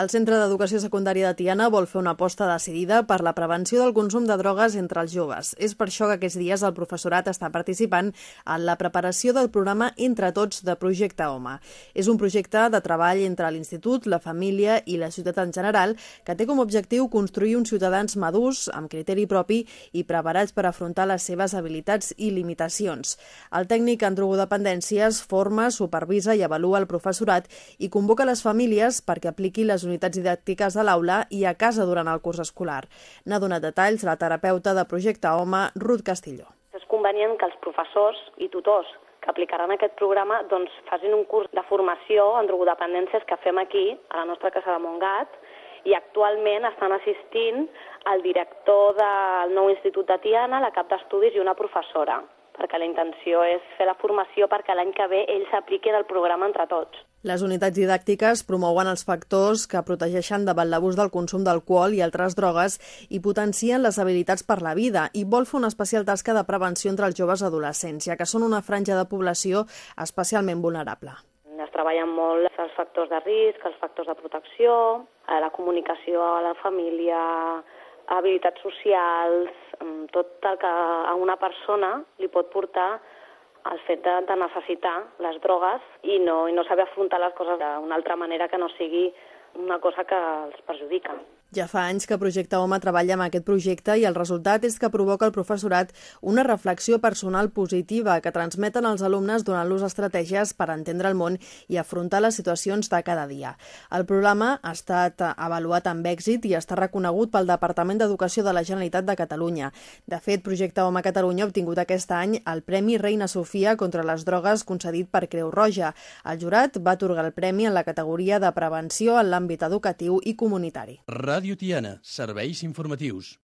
El Centre d'Educació Secundària de Tiana vol fer una aposta decidida per la prevenció del consum de drogues entre els joves. És per això que aquests dies el professorat està participant en la preparació del programa Entre Tots de Projecte Home. És un projecte de treball entre l'institut, la família i la ciutat en general que té com a objectiu construir uns ciutadans madurs, amb criteri propi i preparats per afrontar les seves habilitats i limitacions. El tècnic en drogodependències forma, supervisa i avalua el professorat i convoca les famílies perquè apliqui les unitats didàctiques a l'aula i a casa durant el curs escolar. N'ha donat detalls la terapeuta de Projecte Home, Ruth Castilló. És convenient que els professors i tutors que aplicaran aquest programa doncs, facin un curs de formació en drogodependències que fem aquí, a la nostra casa de Montgat, i actualment estan assistint el director del nou Institut de Tiana, la cap d'estudis i una professora perquè la intenció és fer la formació perquè l'any que ve ells s'apliquin el programa entre tots. Les unitats didàctiques promouen els factors que protegeixen davant l'abús del consum d'alcohol i altres drogues i potencien les habilitats per la vida i vol fer una especial tasca de prevenció entre els joves adolescents, ja que són una franja de població especialment vulnerable. Es treballen molt els factors de risc, els factors de protecció, eh, la comunicació a la família, habilitats socials, tot el que a una persona li pot portar el fet de, de necessitar les drogues i no, i no saber afrontar les coses d'una altra manera que no sigui una cosa que els perjudica. Ja fa anys que Projecte Home treballa amb aquest projecte i el resultat és que provoca al professorat una reflexió personal positiva que transmeten els alumnes donant-los estratègies per entendre el món i afrontar les situacions de cada dia. El programa ha estat avaluat amb èxit i està reconegut pel Departament d'Educació de la Generalitat de Catalunya. De fet, Projecte Home Catalunya ha obtingut aquest any el Premi Reina Sofia contra les drogues concedit per Creu Roja. El jurat va atorgar el premi en la categoria de prevenció en l'àmbit educatiu i comunitari. Ràdio Tiana, serveis informatius.